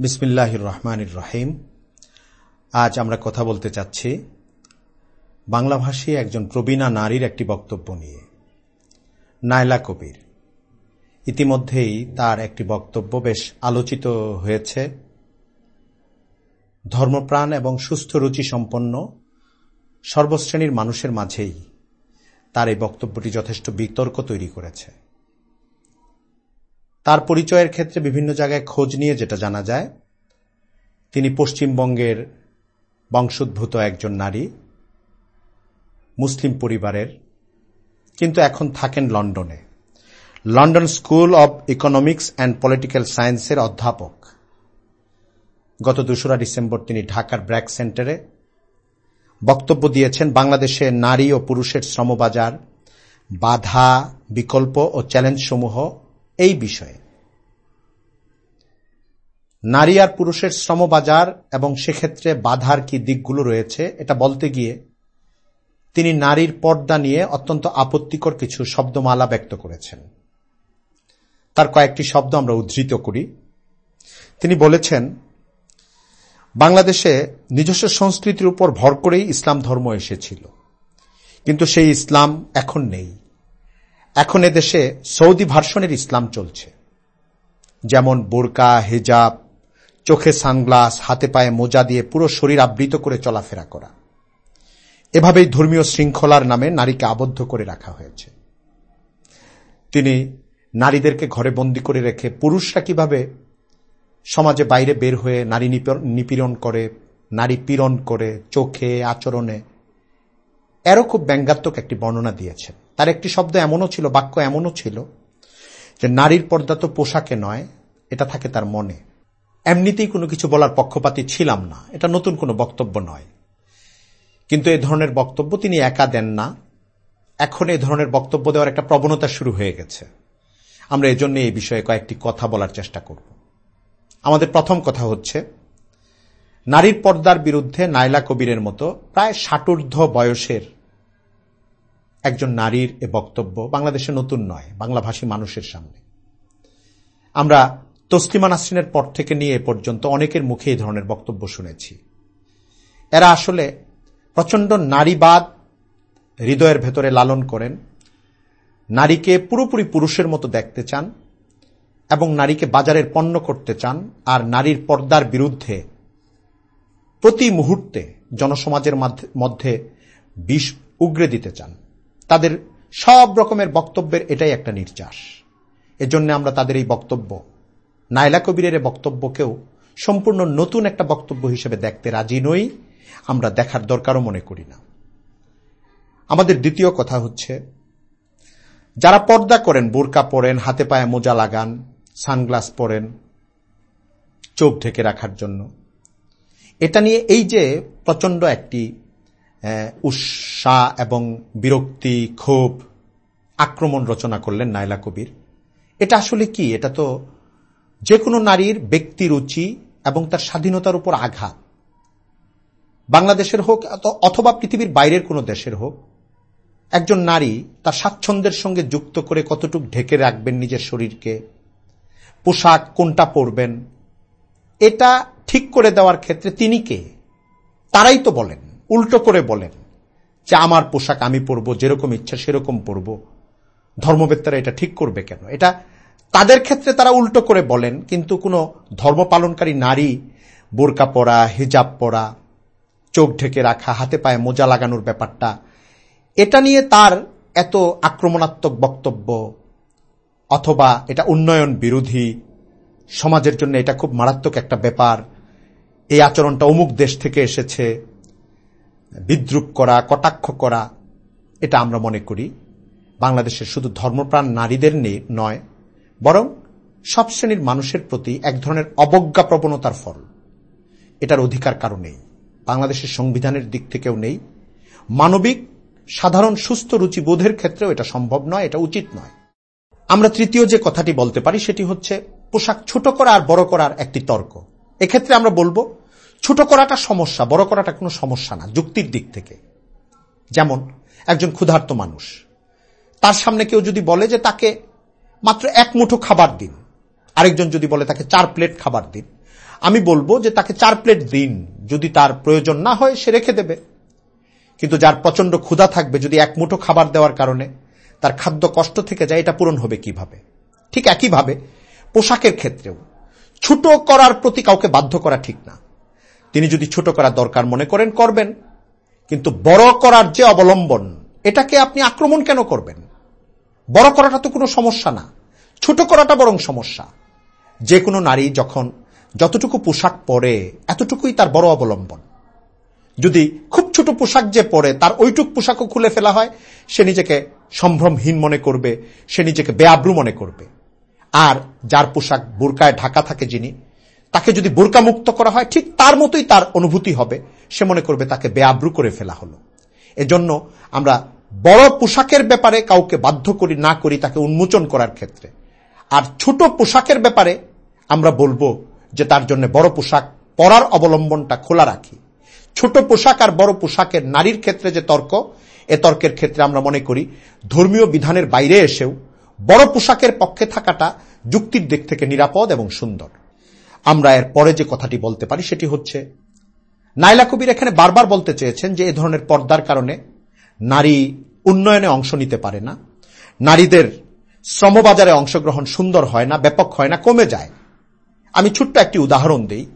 বিসমিল্লাহ রহমান রহিম আজ আমরা কথা বলতে চাচ্ছি বাংলাভাষী একজন প্রবীণা নারীর একটি বক্তব্য নিয়ে। নায়লা কবির। ইতিমধ্যেই তার একটি বক্তব্য বেশ আলোচিত হয়েছে। ধর্মপ্রাণ এবং সুস্থ রুচি সম্পন্ন সর্বশ্রেণীর মানুষের মাঝেই তার এই বক্তব্যটি যথেষ্ট বিতর্ক তৈরি করেছে। তার পরিচয়ের ক্ষেত্রে বিভিন্ন জায়গায় খোঁজ নিয়ে যেটা জানা যায়, তিনি পশ্চিমবঙ্গের বংশোদ্ভূত একজন নারী, মুসলিম পরিবারের, কিন্তু এখন থাকেন লন্ডনে। London school of economics and political সায়েন্সের অধ্যাপক। গত দোসরা ডিসেম্বর তিনি ঢাকার ব্র্যাক সেন্টারে বক্তব্য দিয়েছেন বাংলাদেশে নারী ও পুরুষের শ্রমবাজার, বাধা, বিকল্প ও চ্যালেঞ্জসমূহ এই বিষয়ে। নারী আর পুরুষের শ্রমবাজার এবং সেক্ষেত্রে বাধার কি দিকগুলো রয়েছে, এটা বলতে গিয়ে তিনি নারীর পর্দা নিয়ে অত্যন্ত আপত্তিকর কিছু শব্দমালা ব্যক্ত করেছেন। তার কয়েকটি শব্দ আমরা উদ্ধৃত করি। তিনি বলেছেন, বাংলাদেশে নিজস্ব সংস্কৃতির উপর ভর করেই ইসলাম ধর্ম এসেছিল, কিন্তু সেই ইসলাম এখন নেই। এখন দেশে সৌদি ভার্সনের ইসলাম চলছে, যেমন বোরকা, হেজাব চোখে সানগ্লাস, হাতে পায়ে মোজা দিয়ে পুরো শরীর আবৃত করে চলাফেরা করা। এভাবেই ধর্মীয় শৃঙ্খলার নামে নারীকে আবদ্ধ করে রাখা হয়েছে। তিনি নারীদেরকে ঘরে বন্দি করে রেখে পুরুষরা কীভাবে সমাজে বাইরে বের হয়ে নারী নিপীড়ন করে, নারী পীড়ন করে চোখে, আচরণে, এরও খুব ব্যঙ্গাত্মক একটি বর্ণনা দিয়েছেন। তার একটি শব্দ এমনও ছিল, বাক্য এমনও ছিল যে নারীর পর্দা তো পোশাকে নয়, এটা থাকে তার মনে। এমনিতেই কোনো কিছু বলার পক্ষপাতী ছিলাম না। এটা নতুন কোনো বক্তব্য নয়। কিন্তু এ ধরনের বক্তব্য তিনি একা দেন না। এখন এ ধরনের বক্তব্য দেওয়ার একটা প্রবণতা শুরু হয়ে গেছে। আমরা এজন্য এই বিষয়ে কয়েকটি কথা বলার চেষ্টা করব। আমাদের প্রথম কথা হচ্ছে, নারীর পর্দার বিরুদ্ধে নাইলা কবিরের মতো প্রায় ষাটূর্ধ্ব বয়সের একজন নারীর এ বক্তব্য বাংলাদেশে নতুন নয়, বাংলাভাষী মানুষের সামনে। আমরা তসলিমা নাসরিনের পর থেকে নিয়ে এ পর্যন্ত অনেকের মুখে এই ধরনের বক্তব্য শুনেছি। এরা আসলে প্রচণ্ড নারীবাদ হৃদয়ের ভেতরে লালন করেন, নারীকে পুরোপুরি পুরুষের মতো দেখতে চান এবং নারীকে বাজারের পণ্য করতে চান আর নারীর পর্দার বিরুদ্ধে প্রতি মুহূর্তে জনসমাজের মধ্যে বিষ উগরে দিতে চান। তাদের সব রকমের বক্তব্যের এটাই একটা নির্যাস। এজন্য আমরা তাদের এই বক্তব্য নাইলা কবিরের বক্তব্যকেও সম্পূর্ণ নতুন একটা বক্তব্য হিসেবে দেখতে রাজি নই, আমরা দেখার দরকারও মনে করি না। আমাদের দ্বিতীয় কথা হচ্ছে, যারা পর্দা করেন, বোরকা পরেন, হাতে পায়ে মোজা লাগান, সানগ্লাস পরেন, চোখ ঢেকে রাখার জন্য, এটা নিয়ে এই যে প্রচণ্ড একটি উৎসাহ এবং বিরক্তি, ক্ষোভ, আক্রমণ রচনা করলেন নাইলা কবির, এটা আসলে কি? এটা তো যে কোনো নারীর ব্যক্তি রুচি এবং তার স্বাধীনতার উপর আঘাত। বাংলাদেশের হোক অথবা পৃথিবীর বাইরের কোনো দেশের হোক, একজন নারী তার স্বাচ্ছন্দ্যের সঙ্গে যুক্ত করে কতটুক ঢেকে রাখবেন নিজের শরীরকে, পোশাক কোনটা পরবেন, এটা ঠিক করে দেওয়ার ক্ষেত্রে তিনি কে? তারাই তো বলেন, উল্টো করে বলেন যে আমার পোশাক আমি পরব, যেরকম ইচ্ছা সেরকম পরব। ধর্মবেত্তারা এটা ঠিক করবে কেন? এটা তাদের ক্ষেত্রে তারা উল্টো করে বলেন, কিন্তু কোনো ধর্ম পালনকারী নারী, বোরকা পরা, হিজাব পরা, চোখ ঢেকে রাখা, হাতে পায়ে মোজা লাগানোর ব্যাপারটা, এটা নিয়ে তার এত আক্রমণাত্মক বক্তব্য অথবা এটা উন্নয়ন বিরোধী, সমাজের জন্য এটা খুব মারাত্মক একটা ব্যাপার, এই আচরণটা অমুক দেশ থেকে এসেছে, বিদ্রুপ করা, কটাক্ষ করা, এটা আমরা মনে করি। বাংলাদেশের শুধু ধর্মপ্রাণ নারীদের নিয়ে নয় বরং সব শ্রেণির মানুষের প্রতি এক ধরনের অবজ্ঞা প্রবণতার ফল। এটার অধিকার কারও নেই। বাংলাদেশের সংবিধানের দিক থেকেও নেই। মানবিক, সাধারণ, সুস্থ রুচি বোধের ক্ষেত্রেও এটা সম্ভব নয়, এটা উচিত নয়। আমরা তৃতীয় যে কথাটি বলতে পারি সেটি হচ্ছে, পোশাক ছোট করা আর বড় করার একটি তর্ক। এক্ষেত্রে আমরা বলব, ছোট করাটা সমস্যা, বড় করাটা কোনো সমস্যা না, যুক্তির দিক থেকে। যেমন, একজন ক্ষুধার্ত মানুষ। তার সামনে কেউ যদি বলে যে তাকে মাত্র এক মুঠো খাবার দিন। আরেকজন যদি বলে তাকে চার প্লেট খাবার দিন, আমি বলব যে তাকে চার প্লেট দিন, যদি তার প্রয়োজন না হয় সে রেখে দেবে। কিন্তু যার প্রচণ্ড ক্ষুধা থাকবে যদি এক মুঠো খাবার দেওয়ার কারণে, তার খাদ্য কষ্ট থেকে যায়, এটা পূরণ হবে কীভাবে? ঠিক একইভাবে পোশাকের ক্ষেত্রেও। ছোট করার প্রতি কাউকে বাধ্য করা ঠিক না। তিনি যদি ছোট করার দরকার মনে করেন, করবেন। কিন্তু বড় করার যে অবলম্বন, এটাকে আপনি আক্রমণ কেন করবেন? বড় করাটা তো কোনো সমস্যা না। ছোট করাটা বরং সমস্যা। যে কোনো নারী যখন যতটুকু পোশাক পরে, এতটুকুই তার বড় অবলম্বন। যদি খুব ছোট পোশাক যে পরে, তার ওইটুক পোশাকও খুলে ফেলা হয়, সে নিজেকে সম্ভ্রমহীন মনে করবে, সে নিজেকে বেআব্রু মনে করবে। আর যার পোশাক বোরকায় ঢাকা থাকে যিনি, তাকে যদি বোরকা মুক্ত করা হয়, ঠিক তার মতোই তার অনুভূতি হবে। সে মনে করবে তাকে বেআব্রু করে ফেলা হলো। এজন্য আমরা বড় পোশাকের ব্যাপারে কাউকে বাধ্য করি না করি তাকে উন্মোচন করার ক্ষেত্রে। আর ছোট পোশাকের ব্যাপারে আমরা বলব যে তার জন্য বড় পোশাক পরার অবলম্বনটা খোলা রাখি। ছোট পোশাক আর বড় পোশাকের নারীর ক্ষেত্রে যে তর্ক, এ তর্কের ক্ষেত্রে আমরা মনে করি ধর্মীয় বিধানের বাইরে এসেও বড় পোশাকের পক্ষে থাকাটা যুক্তির দিক থেকে নিরাপদ এবং সুন্দর। আমরা এর পরে যে কথাটি বলতে পারি সেটি হচ্ছে, নাইলা কবির এখানে বারবার বলতে চেয়েছেন যে এ ধরনের পর্দার কারণে নারী উন্নয়নে অংশ নিতে পারে না। নারীদের শ্রমবাজারে অংশগ্রহণ সুন্দর হয় না, ব্যাপক হয় না, কমে যায়। আমি ছোট্ট একটি উদাহরণ দিই।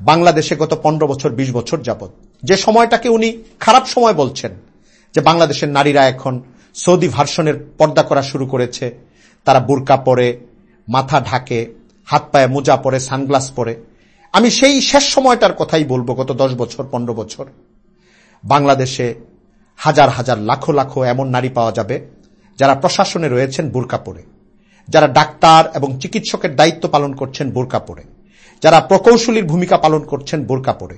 বাংলাদেশে গত পনেরো বছর ২০ বছর যাবৎ যে সময়টাকে উনি খারাপ সময় বলছেন, যে বাংলাদেশের নারীরা এখন সৌদি ভার্সনের পর্দা করা শুরু করেছে, তারা বুরকা পরে, মাথা ঢাকে, হাত পায়ে মোজা পরে, সানগ্লাস পরে। আমি সেই শেষ সময়টার কথাই বলব গত দশ বছর, পনেরো বছর। বাংলাদেশে হাজার হাজার, লাখো লাখো এমন নারী পাওয়া যাবে যারা প্রশাসনে রয়েছেন বুরকা পরে যারা ডাক্তার এবং চিকিৎসকের দায়িত্ব পালন করছেন বোরকা পরে যারা প্রকৌশলীর ভূমিকা পালন করছেন বোরকা পরে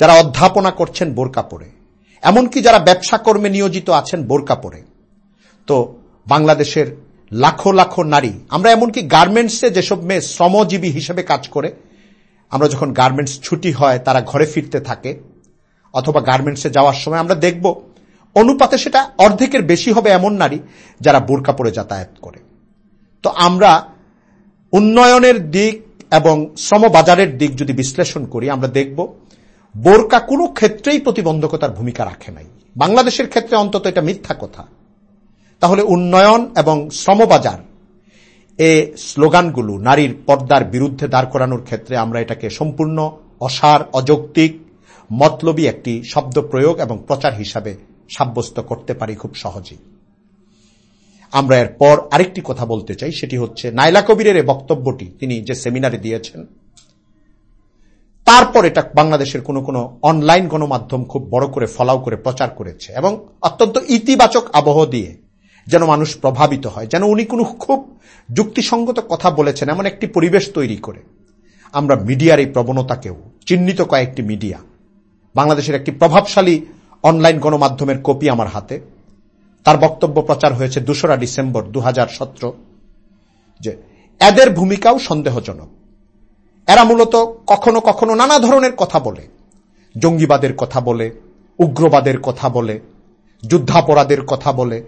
যারা অধ্যাপনা করছেন বোরকা পরে এমনকি যারা ব্যবসা কর্মে নিয়োজিত আছেন বোরকা পরে তো বাংলাদেশের লাখো লাখো নারী, আমরা এমনকি গার্মেন্টসে যেসব মেয়ে শ্রমজীবী হিসেবে কাজ করে, আমরা যখন গার্মেন্টস ছুটি হয়, তারা ঘরে ফিরতে থাকে, অথবা গার্মেন্টসে যাওয়ার সময় আমরা দেখব অনুপাতে সেটা অর্ধেকের বেশি হবে এমন নারী যারা বোরকা পরে যাতায়াত করে। তো আমরা উন্নয়নের দিক এবং শ্রমবাজারের দিক যদি বিশ্লেষণ করি, আমরা দেখব বোরকা কোনো ক্ষেত্রেই প্রতিবন্ধকতার ভূমিকা রাখে নাই। বাংলাদেশের ক্ষেত্রে অন্তত এটা মিথ্যা কথা। তাহলে উন্নয়ন এবং শ্রমবাজার এ স্লোগানগুলো নারীর পর্দার বিরুদ্ধে দাঁড় করানোর ক্ষেত্রে আমরা এটাকে সম্পূর্ণ অসার, অযৌক্তিক, মতলবী একটি শব্দ প্রয়োগ এবং প্রচার হিসাবে সাব্যস্ত করতে পারি খুব সহজেই। আমরা এর পর আরেকটি কথা বলতে চাই, সেটি হচ্ছে নাইলা কবিরের এই বক্তব্যটি তিনি যে সেমিনারে দিয়েছেন, তারপর এটা বাংলাদেশের কোনো কোনো অনলাইন গণমাধ্যম খুব বড় করে, ফলাও করে প্রচার করেছে এবং অত্যন্ত ইতিবাচক আবহ দিয়ে যেন মানুষ প্রভাবিত হয়, যেন উনি কোনো খুব যুক্তিসঙ্গত কথা বলেছেন, এমন একটি পরিবেশ তৈরি করে। আমরা মিডিয়ার এই প্রবণতাকেও, চিহ্নিত কয়েকটি মিডিয়া, বাংলাদেশের একটি প্রভাবশালী অনলাইন গণমাধ্যমের কপি আমার হাতে। তার বক্তব্য প্রচার হয়েছে দোসরা ডিসেম্বর দু হাজার সতেরো, যে এদের ভূমিকাও সন্দেহজনক। এরা মূলত কখনো কখনো নানা ধরনের কথা বলে। জঙ্গিবাদের কথা বলে, উগ্রবাদের কথা বলে, যুদ্ধাপরাধের কথা বলে,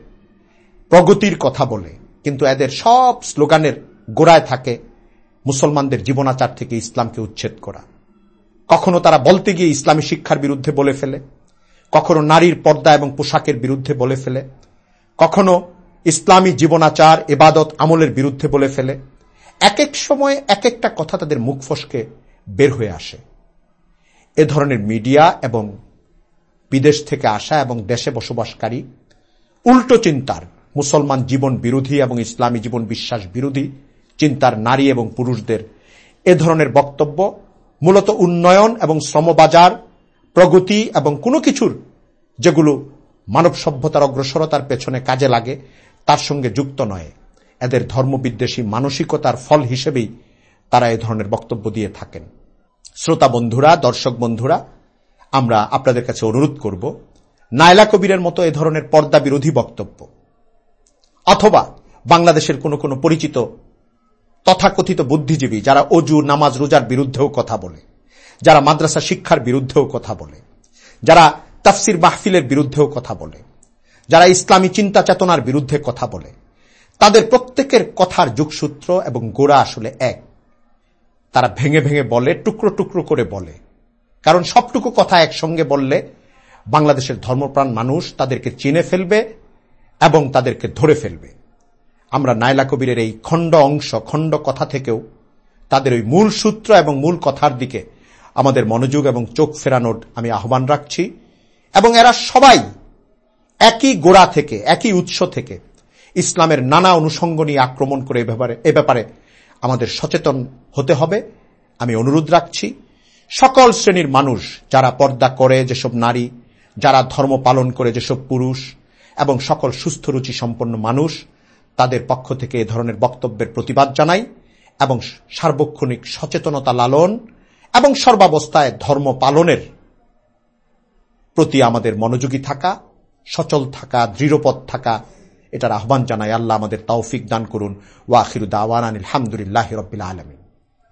প্রগতির কথা বলে। কিন্তু এদের সব স্লোগানের গোড়ায় থাকে মুসলমানদের জীবনাচার থেকে ইসলামকে উচ্ছেদ করা। কখনো তারা বলতে গিয়ে ইসলামী শিক্ষার বিরুদ্ধে বলে ফেলে। কখনো নারীর পর্দা এবং পোশাকের বিরুদ্ধে বলে ফেলে, কখনো ইসলামী জীবনাচার, এবাদত আমলের বিরুদ্ধে বলে ফেলে, এক এক সময় এক একটা কথা তাদের মুখ ফসকে বের হয়ে আসে। এ ধরনের মিডিয়া এবং বিদেশ থেকে আসা এবং দেশে বসবাসকারী, উল্টো চিন্তার মুসলমান জীবন বিরোধী এবং ইসলামী জীবন বিশ্বাস বিরোধী চিন্তার নারী এবং পুরুষদের এ ধরনের বক্তব্য মূলত উন্নয়ন এবং শ্রমবাজার প্রগতি এবং কোনো কিছুর যেগুলো মানব সভ্যতার অগ্রসরতার পেছনে কাজে লাগে, তার সঙ্গে যুক্ত নয়। এদের ধর্মবিদ্বেষী মানসিকতার ফল হিসেবেই তারা এ ধরনের বক্তব্য দিয়ে থাকেন। শ্রোতা বন্ধুরা, দর্শক বন্ধুরা, আমরা আপনাদের কাছে অনুরোধ করব, নায়লা কবিরের মতো এ ধরনের পর্দা বিরোধী বক্তব্য অথবা বাংলাদেশের কোনো কোনো পরিচিত তথাকথিত বুদ্ধিজীবী যারা অজু, নামাজ, রোজার বিরুদ্ধেও কথা বলে। যারা মাদ্রাসা শিক্ষার বিরুদ্ধেও কথা বলে, যারা তাফসির মাহফিলের বিরুদ্ধেও কথা বলে, যারা ইসলামী চিন্তা চেতনার বিরুদ্ধে কথা বলে, তাদের প্রত্যেকের কথার যুগসূত্র এবং গোড়া আসলে এক। তারা ভেঙে ভেঙে বলে, টুকরো টুকরো করে বলে। কারণ সবটুকু কথা একসঙ্গে বললে বাংলাদেশের ধর্মপ্রাণ মানুষ তাদেরকে চিনে ফেলবে এবং তাদেরকে ধরে ফেলবে। আমরা নাইলা কবিরের এই খণ্ড অংশ, খণ্ড কথা থেকেও তাদের ওই মূল সূত্র এবং মূল কথার দিকে আমাদের মনোযোগ এবং চোখ ফেরানোর আমি আহ্বান রাখছি। এবং এরা সবাই একই গোড়া থেকে, একই উৎস থেকে ইসলামের নানা অনুষঙ্গ নিয়ে আক্রমণ করে এ ব্যাপারে আমাদের সচেতন হতে হবে। আমি অনুরোধ রাখছি, সকল শ্রেণির মানুষ যারা পর্দা করে যেসব নারী, যারা ধর্ম পালন করে যেসব পুরুষ, এবং সকল সুস্থ রুচি সম্পন্ন মানুষ, তাদের পক্ষ থেকে এ ধরনের বক্তব্যের প্রতিবাদ জানাই এবং সার্বক্ষণিক সচেতনতা লালন এবং সর্বাবস্থায় ধর্ম পালনের প্রতি আমাদের মনোযোগী থাকা, সচল থাকা, দৃঢ়পথ থাকা, এটার আহ্বান জানায় আল্লাহ আমাদের তৌফিক দান করুন। ওয়াখিরুদ্দাওয়ান আলহামদুলিল্লাহ রবিল আলমী